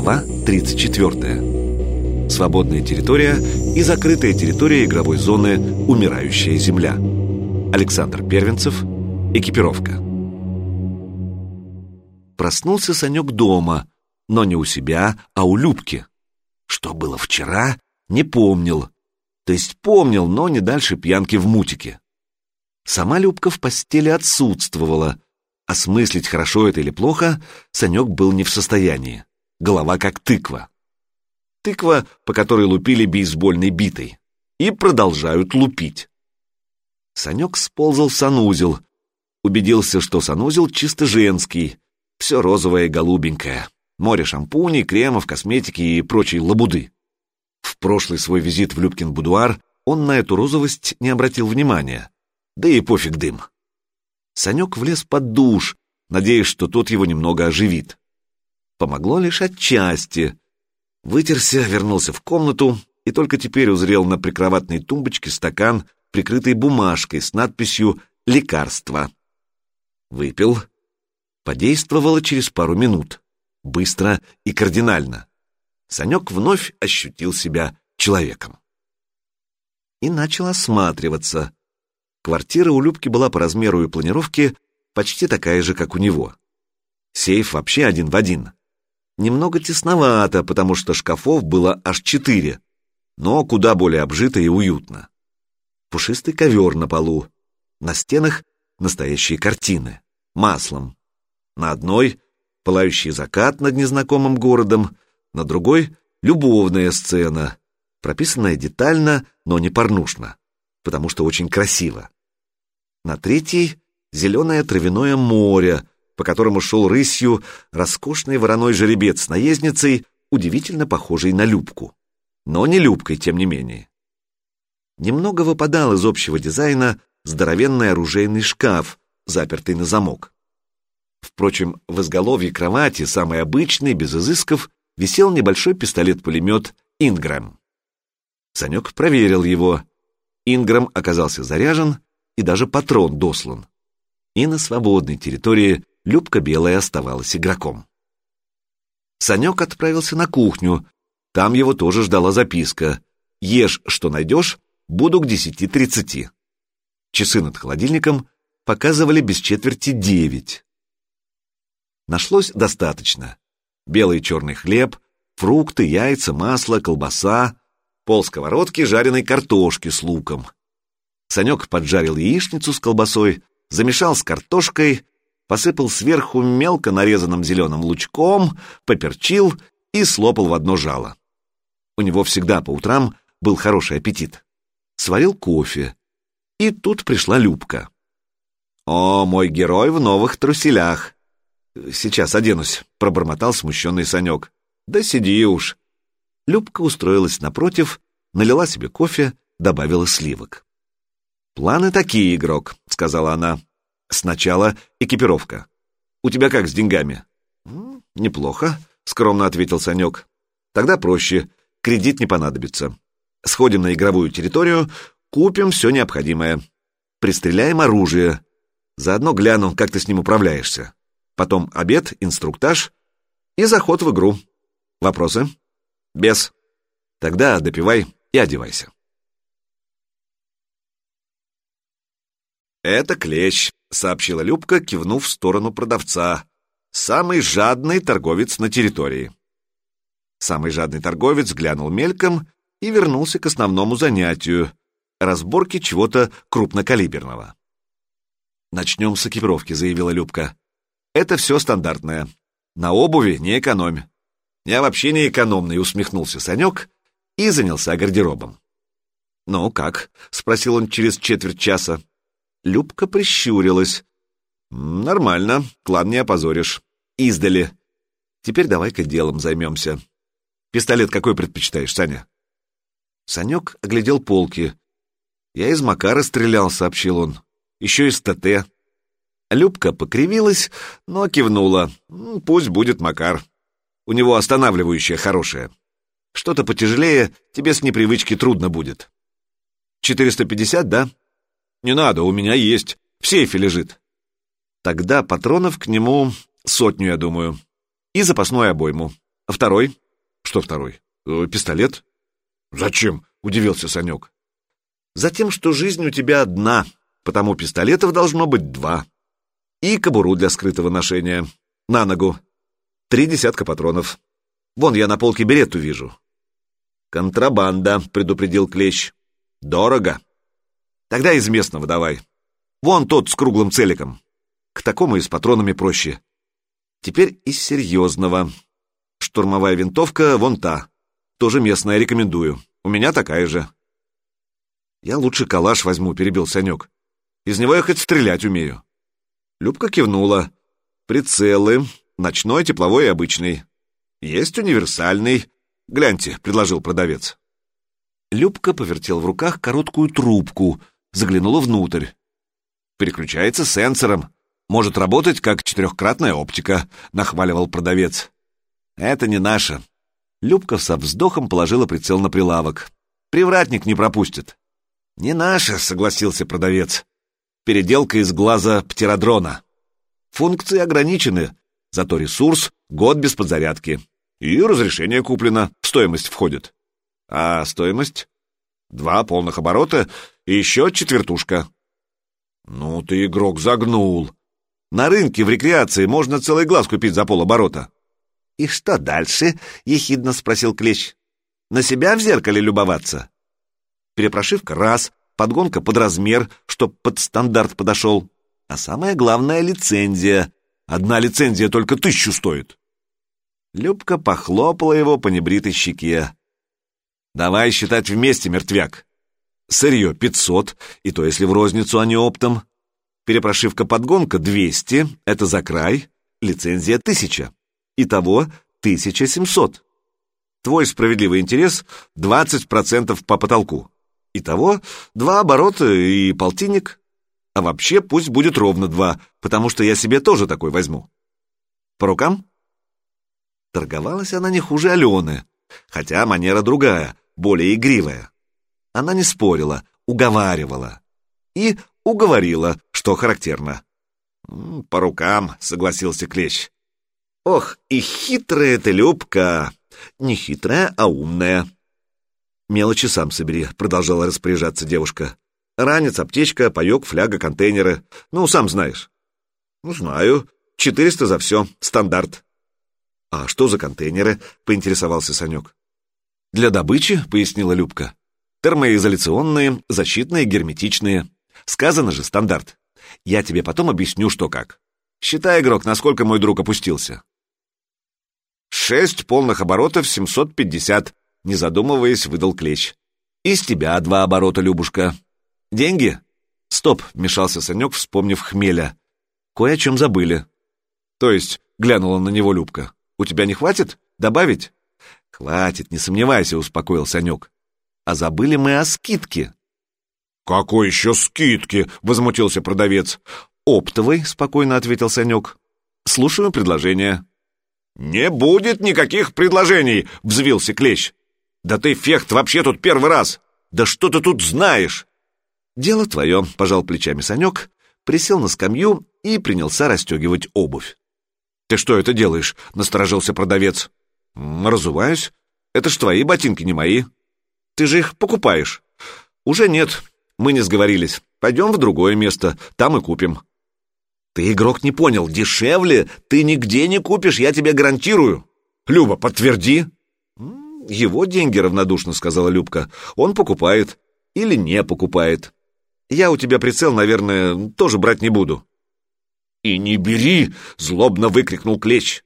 Глава 34. Свободная территория и закрытая территория игровой зоны «Умирающая земля». Александр Первенцев. Экипировка. Проснулся Санек дома, но не у себя, а у Любки. Что было вчера, не помнил. То есть помнил, но не дальше пьянки в мутике. Сама Любка в постели отсутствовала. Осмыслить, хорошо это или плохо, Санек был не в состоянии. Голова как тыква. Тыква, по которой лупили бейсбольной битой. И продолжают лупить. Санек сползал в санузел. Убедился, что санузел чисто женский. Все розовое и голубенькое. Море шампуней, кремов, косметики и прочей лабуды. В прошлый свой визит в Любкин будуар он на эту розовость не обратил внимания. Да и пофиг дым. Санек влез под душ, надеясь, что тот его немного оживит. Помогло лишь отчасти. Вытерся, вернулся в комнату и только теперь узрел на прикроватной тумбочке стакан, прикрытый бумажкой с надписью «Лекарство». Выпил, подействовало через пару минут, быстро и кардинально. Санек вновь ощутил себя человеком. И начал осматриваться. Квартира у Любки была по размеру и планировке почти такая же, как у него. Сейф вообще один в один. Немного тесновато, потому что шкафов было аж четыре, но куда более обжито и уютно. Пушистый ковер на полу. На стенах настоящие картины. Маслом. На одной — пылающий закат над незнакомым городом, на другой — любовная сцена, прописанная детально, но не порнушно, потому что очень красиво. На третьей — зеленое травяное море, по которому шел рысью роскошный вороной жеребец с наездницей, удивительно похожий на Любку. Но не Любкой, тем не менее. Немного выпадал из общего дизайна здоровенный оружейный шкаф, запертый на замок. Впрочем, в изголовье кровати, самый обычный, без изысков, висел небольшой пистолет-пулемет «Ингрэм». Санек проверил его. Ингрэм оказался заряжен, и даже патрон дослан. И на свободной территории Любка Белая оставалась игроком. Санек отправился на кухню. Там его тоже ждала записка. «Ешь, что найдешь, буду к десяти тридцати». Часы над холодильником показывали без четверти девять. Нашлось достаточно. Белый и черный хлеб, фрукты, яйца, масло, колбаса, пол сковородки жареной картошки с луком. Санек поджарил яичницу с колбасой, замешал с картошкой, посыпал сверху мелко нарезанным зеленым лучком, поперчил и слопал в одно жало. У него всегда по утрам был хороший аппетит. Сварил кофе. И тут пришла Любка. «О, мой герой в новых труселях!» «Сейчас оденусь», — пробормотал смущенный Санек. «Да сиди уж». Любка устроилась напротив, налила себе кофе, добавила сливок. «Планы такие, игрок», — сказала она. «Сначала экипировка. У тебя как с деньгами?» «Неплохо», — скромно ответил Санек. «Тогда проще. Кредит не понадобится. Сходим на игровую территорию, купим все необходимое. Пристреляем оружие. Заодно гляну, как ты с ним управляешься потом обед, инструктаж и заход в игру. Вопросы? Без. Тогда допивай и одевайся. «Это клещ», — сообщила Любка, кивнув в сторону продавца. «Самый жадный торговец на территории». Самый жадный торговец глянул мельком и вернулся к основному занятию — разборке чего-то крупнокалиберного. «Начнем с экипировки», — заявила Любка. Это все стандартное. На обуви не экономь. Я вообще не экономный, усмехнулся Санек и занялся гардеробом. «Ну как?» — спросил он через четверть часа. Любка прищурилась. «Нормально, клан не опозоришь. Издали. Теперь давай-ка делом займемся. Пистолет какой предпочитаешь, Саня?» Санек оглядел полки. «Я из Макара стрелял», — сообщил он. «Еще из ТТ. Любка покривилась, но кивнула. Пусть будет Макар. У него останавливающее хорошее. Что-то потяжелее тебе с непривычки трудно будет. 450, да? Не надо, у меня есть. В сейфе лежит. Тогда патронов к нему сотню, я думаю. И запасную обойму. Второй? Что второй? Э, пистолет? Зачем? Удивился Санек. Затем, что жизнь у тебя одна, потому пистолетов должно быть два. И кобуру для скрытого ношения. На ногу. Три десятка патронов. Вон я на полке берету вижу. Контрабанда, предупредил Клещ. Дорого. Тогда из местного давай. Вон тот с круглым целиком. К такому и с патронами проще. Теперь из серьезного. Штурмовая винтовка вон та. Тоже местная, рекомендую. У меня такая же. Я лучше калаш возьму, перебил Санек. Из него я хоть стрелять умею. Любка кивнула. Прицелы. Ночной, тепловой и обычный. Есть универсальный. Гляньте, предложил продавец. Любка повертел в руках короткую трубку, заглянула внутрь. Переключается сенсором. Может работать как четырехкратная оптика, нахваливал продавец. Это не наше. Любка со вздохом положила прицел на прилавок. Привратник не пропустит. Не наше, согласился продавец. Переделка из глаза птеродрона. Функции ограничены, зато ресурс — год без подзарядки. И разрешение куплено, стоимость входит. А стоимость? Два полных оборота и еще четвертушка. Ну ты, игрок, загнул. На рынке в рекреации можно целый глаз купить за полоборота. И что дальше? — ехидно спросил Клещ. На себя в зеркале любоваться? Перепрошивка — раз, подгонка под размер, чтоб под стандарт подошел. А самое главное — лицензия. Одна лицензия только тысячу стоит. Любка похлопала его по небритой щеке. «Давай считать вместе, мертвяк. Сырье пятьсот, и то если в розницу, а не оптом. Перепрошивка подгонка двести, это за край, лицензия тысяча. Итого тысяча семьсот. Твой справедливый интерес двадцать процентов по потолку. Итого два оборота и полтинник. А вообще пусть будет ровно два, потому что я себе тоже такой возьму. По рукам? Торговалась она не хуже Алены, хотя манера другая, более игривая. Она не спорила, уговаривала. И уговорила, что характерно. «По рукам», — согласился Клещ. «Ох, и хитрая ты, Любка! Не хитрая, а умная». «Мелочи сам собери», — продолжала распоряжаться девушка. «Ранец, аптечка, паек, фляга, контейнеры. Ну, сам знаешь». «Ну, знаю. Четыреста за все. Стандарт». «А что за контейнеры?» — поинтересовался Санек. «Для добычи», — пояснила Любка. «Термоизоляционные, защитные, герметичные. Сказано же, стандарт. Я тебе потом объясню, что как. Считай, игрок, насколько мой друг опустился». «Шесть полных оборотов, семьсот пятьдесят», — не задумываясь, выдал клещ. «Из тебя два оборота, Любушка. Деньги?» «Стоп», — вмешался Санек, вспомнив хмеля. «Кое о чем забыли». «То есть», — глянула на него Любка, — «у тебя не хватит? Добавить?» «Хватит, не сомневайся», — успокоил Санек. «А забыли мы о скидке». «Какой еще скидки?» — возмутился продавец. «Оптовый», — спокойно ответил Санек. «Слушаю предложение». «Не будет никаких предложений!» — взвился Клещ. «Да ты, Фехт, вообще тут первый раз! Да что ты тут знаешь?» «Дело твое», — пожал плечами Санек, присел на скамью и принялся расстегивать обувь. «Ты что это делаешь?» — насторожился продавец. «Разуваюсь. Это ж твои ботинки, не мои. Ты же их покупаешь». «Уже нет. Мы не сговорились. Пойдем в другое место. Там и купим». «Ты, игрок, не понял. Дешевле ты нигде не купишь, я тебе гарантирую». «Люба, подтверди». «Его деньги равнодушно», — сказала Любка. «Он покупает. Или не покупает. Я у тебя прицел, наверное, тоже брать не буду». «И не бери!» — злобно выкрикнул Клещ.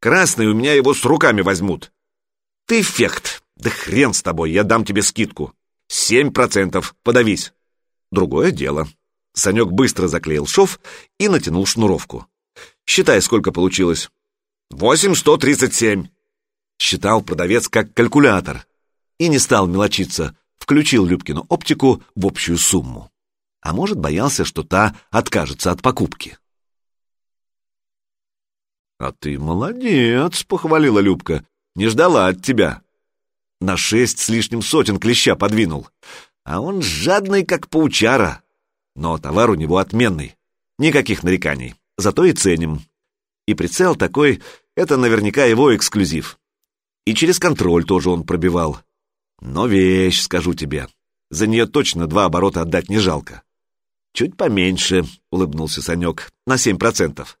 Красные у меня его с руками возьмут. Ты фект. Да хрен с тобой, я дам тебе скидку. Семь процентов, подавись. Другое дело. Санек быстро заклеил шов и натянул шнуровку. Считай, сколько получилось. Восемь сто тридцать семь. Считал продавец как калькулятор. И не стал мелочиться, включил Любкину оптику в общую сумму. А может, боялся, что та откажется от покупки. «А ты молодец», — похвалила Любка. «Не ждала от тебя». На шесть с лишним сотен клеща подвинул. А он жадный, как паучара. Но товар у него отменный. Никаких нареканий. Зато и ценим. И прицел такой — это наверняка его эксклюзив. И через контроль тоже он пробивал. Но вещь, скажу тебе. За нее точно два оборота отдать не жалко. Чуть поменьше, улыбнулся Санек, на семь процентов.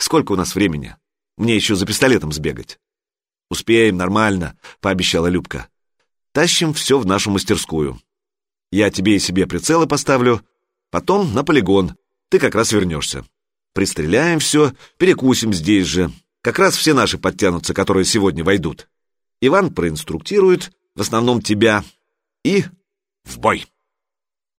Сколько у нас времени? Мне еще за пистолетом сбегать. Успеем, нормально, пообещала Любка. Тащим все в нашу мастерскую. Я тебе и себе прицелы поставлю, потом на полигон. Ты как раз вернешься. Пристреляем все, перекусим здесь же. Как раз все наши подтянутся, которые сегодня войдут. Иван проинструктирует, в основном тебя, и в бой.